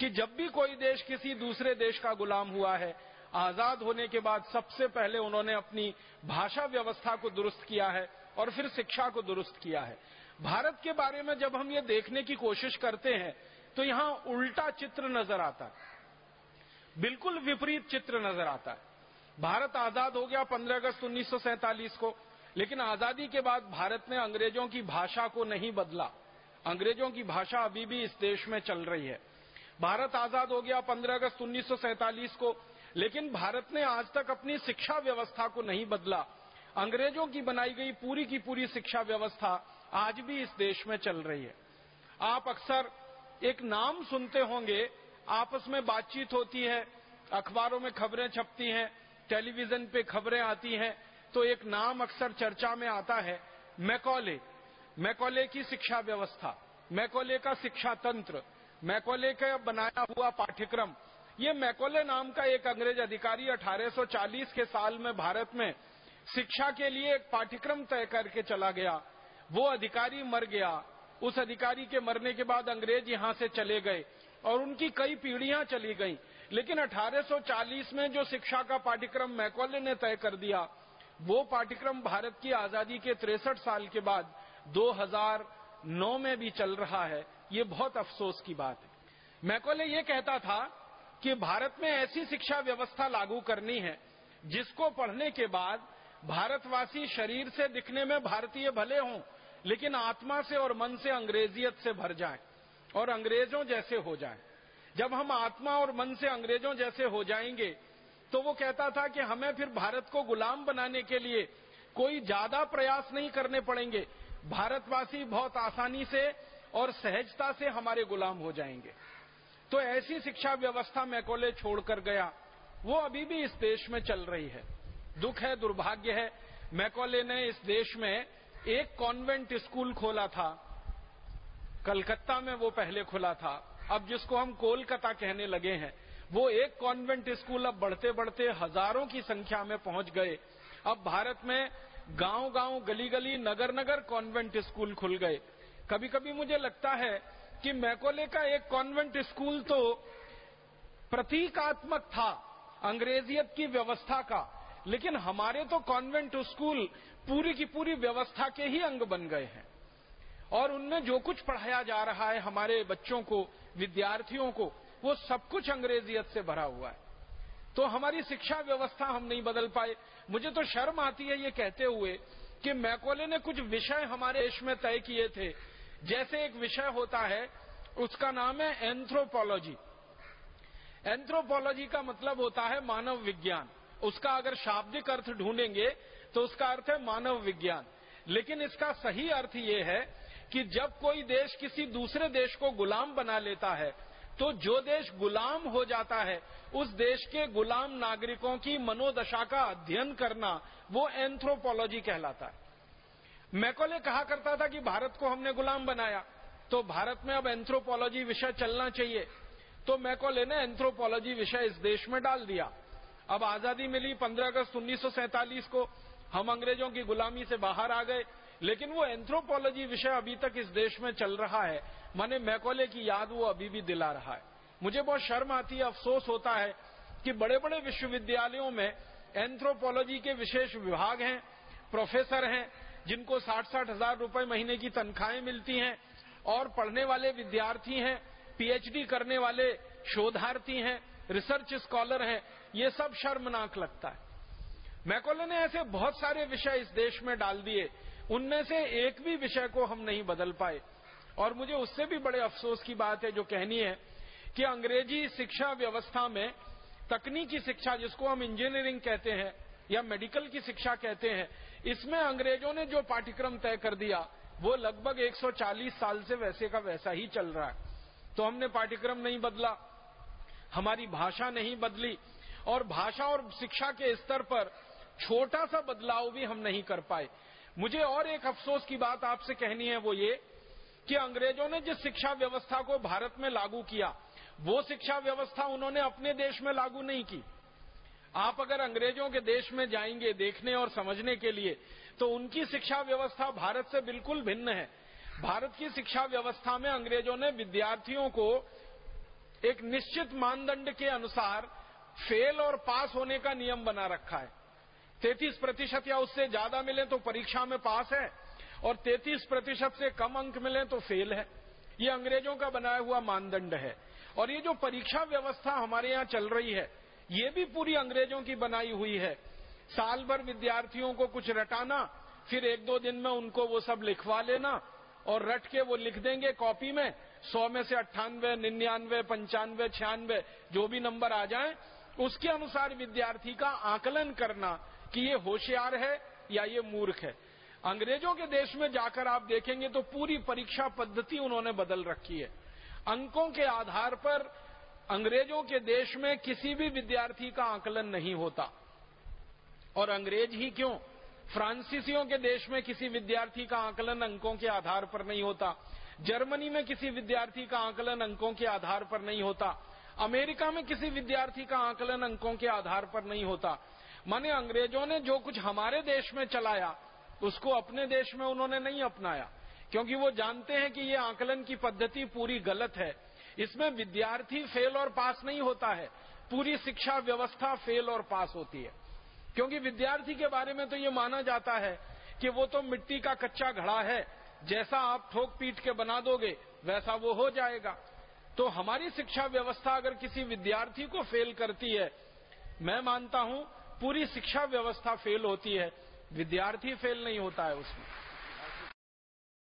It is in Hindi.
कि जब भी कोई देश किसी दूसरे देश का गुलाम हुआ है, आज़ाद होने के बाद सबसे पहले उन्होंने अपनी भाषा व्यवस्था को दुरुस्त किया है और फिर शिक्षा को दुरुस्त किया है। भारत के बारे में जब हम ये देखने की कोशिश करते हैं तो यहाँ उल्टा चित्र नज़र आता है। बिल्कुल विपरीत चित्र नज़र आता है। भारत आज़ाद हो गया 15 अगस्त उन्नीस को, लेकिन आज़ादी के बाद भारत ने अंग्रेज़ों की भाषा को नहीं बदला। अंग्रेज़ों की भाषा अभी भी इस देश में चल रही है। भारत आज़ाद हो गया 15 अगस्त उन्नीस को, लेकिन भारत ने आज तक अपनी शिक्षा व्यवस्था को नहीं बदला। अंग्रेज़ों की बनाई गई पूरी की पूरी शिक्षा व्यवस्था आज भी इस देश में चल रही है। आप अक्सर एक नाम सुनते होंगे, आपस में बातचीत होती है, अखबारों में खबरें छपती हैं, टेलीविज़न पे खबरें आती हैं तो एक नाम अक्सर चर्चा में आता है, मैकॉले। मैकॉले की शिक्षा व्यवस्था, मैकॉले का शिक्षा तंत्र। मैकॉले का बनाया हुआ पाठ्यक्रम। ये मैकोले नाम का एक अंग्रेज़ अधिकारी 1840 के साल में भारत में शिक्षा के लिए एक पाठ्यक्रम तय करके चला गया। वो अधिकारी मर गया। उस अधिकारी के मरने के बाद अंग्रेज़ यहाँ से चले गए और उनकी कई पीढ़ियाँ चली गईं। लेकिन 1840 में जो शिक्षा का पाठ्यक्रम मैकोले ने तय कर दिया, वो पाठ्यक्रम भारत की आज़ादी के तिरसठ साल के बाद 2009 में भी चल रहा है, ये बहुत अफसोस की बात है। मैकोले ये कहता था कि भारत में ऐसी शिक्षा व्यवस्था लागू करनी है, जिसको पढ़ने के बाद भारतवासी शरीर से दिखने में भारतीय भले हों, लेकिन आत्मा से और मन से अंग्रेजियत से भर जाए और अंग्रेज़ों जैसे हो जाए। जब हम आत्मा और मन से अंग्रेज़ों जैसे हो जाएँगे तो वो कहता था कि हमें फिर भारत को गुलाम बनाने के लिए कोई ज़्यादा प्रयास नहीं करने पड़ेंगे भारतवासी बहुत आसानी से और सहजता से हमारे गुलाम हो जाएँगे। तो ऐसी शिक्षा व्यवस्था मैकोले छोड़कर गया, वो अभी भी इस देश में चल रही है। दुख है, दुर्भाग्य है, मैकोले ने इस देश में एक कॉन्वेंट स्कूल खोला था। कलकत्ता में वो पहले खुला था। अब जिसको हम कोलकाता कहने लगे हैं, वो एक कॉन्वेंट स्कूल अब बढ़ते बढ़ते हज़ारों की संख्या में पहुँच गए। अब भारत में गाँव गाँव गली गली नगर नगर कॉन्वेंट स्कूल खुल गए। कभी कभी मुझे लगता है कि मैकोले का एक कॉन्वेंट स्कूल तो प्रतीकात्मक था, अंग्रेजियत की व्यवस्था का, लेकिन हमारे तो कॉन्वेंट स्कूल पूरी की पूरी व्यवस्था के ही अंग बन गए हैं। और उनमें जो कुछ पढ़ाया जा रहा है हमारे बच्चों को, विद्यार्थियों को, वो सब कुछ अंग्रेजियत से भरा हुआ है। तो हमारी शिक्षा व्यवस्था हम नहीं बदल पाए। मुझे तो शर्म आती है ये कहते हुए कि मैकोले ने कुछ विषय हमारे देश में तय किए थे। जैसे एक विषय होता है, उसका नाम है एंथ्रोपोलॉजी एंथ्रोपोलॉजी का मतलब होता है मानव विज्ञान। उसका अगर शाब्दिक अर्थ ढूंढेंगे तो उसका अर्थ है मानव विज्ञान। लेकिन इसका सही अर्थ ये है कि जब कोई देश किसी दूसरे देश को गुलाम बना लेता है तो जो देश गुलाम हो जाता है, उस देश के गुलाम नागरिकों की मनोदशा का अध्ययन करना वो एंथ्रोपोलॉजी कहलाता है। मैकोले कहा करता था कि भारत को हमने गुलाम बनाया तो भारत में अब एंथ्रोपोलॉजी विषय चलना चाहिए। तो मैकोले ने एंथ्रोपोलॉजी विषय इस देश में डाल दिया। अब आज़ादी मिली 15 अगस्त उन्नीस सौ सैंतालीस को, हम अंग्रेज़ों की गुलामी से बाहर आ गए लेकिन वो एंथ्रोपोलॉजी विषय अभी तक इस देश में चल रहा है। माने मैकोले की याद वो अभी भी दिला रहा है। मुझे बहुत शर्म आती है, अफसोस होता है कि बड़े बड़े विश्वविद्यालयों में एंथ्रोपोलॉजी के विशेष विभाग हैं प्रोफेसर हैं, जिनको साठ साठ हज़ार रुपए महीने की तनख्वाहें मिलती हैं और पढ़ने वाले विद्यार्थी हैं पीएचडी करने वाले शोधार्थी हैं रिसर्च स्कॉलर हैं, ये सब शर्मनाक लगता है। मैकोले ने ऐसे बहुत सारे विषय इस देश में डाल दिए उनमें से एक भी विषय को हम नहीं बदल पाए। और मुझे उससे भी बड़े अफसोस की बात है जो कहनी है कि अंग्रेज़ी शिक्षा व्यवस्था में तकनीकी शिक्षा जिसको हम इंजीनियरिंग कहते हैं या मेडिकल की शिक्षा कहते हैं, इसमें अंग्रेज़ों ने जो पाठ्यक्रम तय कर दिया, वो लगभग 140 साल से वैसे का वैसा ही चल रहा है। तो हमने पाठ्यक्रम नहीं बदला, हमारी भाषा नहीं बदली, और भाषा और शिक्षा के स्तर पर छोटा सा बदलाव भी हम नहीं कर पाए। मुझे और एक अफसोस की बात आपसे कहनी है वो ये कि अंग्रेज़ों ने जिस शिक्षा व्यवस्था को भारत में लागू किया, वो शिक्षा व्यवस्था उन्होंने अपने देश में लागू नहीं की। आप अगर अंग्रेज़ों के देश में जाएँगे देखने और समझने के लिए तो उनकी शिक्षा व्यवस्था भारत से बिल्कुल भिन्न है। भारत की शिक्षा व्यवस्था में अंग्रेज़ों ने विद्यार्थियों को एक निश्चित मानदंड के अनुसार फेल और पास होने का नियम बना रखा है। तैतीस प्रतिशत या उससे ज़्यादा मिले तो परीक्षा में पास है और तैतीस प्रतिशत से कम अंक मिले तो फेल है। ये अंग्रेज़ों का बनाया हुआ मानदंड है। और ये जो परीक्षा व्यवस्था हमारे यहाँ चल रही है, ये भी पूरी अंग्रेज़ों की बनाई हुई है। साल भर विद्यार्थियों को कुछ रटाना, फिर एक दो दिन में उनको वो सब लिखवा लेना और रट के वो लिख देंगे कॉपी में। सौ में से अट्ठानवे, निन्यानवे, पंचानवे, छियानवे, जो भी नंबर आ जाए, उसके अनुसार विद्यार्थी का आकलन करना कि ये होशियार है या ये मूर्ख है। अंग्रेज़ों के देश में जाकर आप देखेंगे तो पूरी परीक्षा पद्धति उन्होंने बदल रखी है। अंकों के आधार पर अंग्रेज़ों के देश में किसी भी विद्यार्थी का आकलन नहीं होता। और अंग्रेज़ ही क्यों? फ्रांसीसियों के देश में किसी विद्यार्थी का आकलन अंकों के आधार पर नहीं होता। जर्मनी में किसी विद्यार्थी का आकलन अंकों के आधार पर नहीं होता। अमेरिका में किसी विद्यार्थी का आकलन अंकों के आधार पर नहीं होता। माने अंग्रेज़ों ने जो कुछ हमारे देश में चलाया, उसको अपने देश में उन्होंने नहीं अपनाया। क्योंकि वो जानते हैं कि ये आकलन की पद्धति पूरी गलत है। इसमें विद्यार्थी फेल और पास नहीं होता है। पूरी शिक्षा व्यवस्था फेल और पास होती है। क्योंकि विद्यार्थी के बारे में तो ये माना जाता है कि वो तो मिट्टी का कच्चा घड़ा है। जैसा आप ठोक पीट के बना दोगे, वैसा वो हो जाएगा। तो हमारी शिक्षा व्यवस्था अगर किसी विद्यार्थी को फेल करती है, मैं मानता हूँ पूरी शिक्षा व्यवस्था फेल होती है विद्यार्थी फेल नहीं होता है उसमें।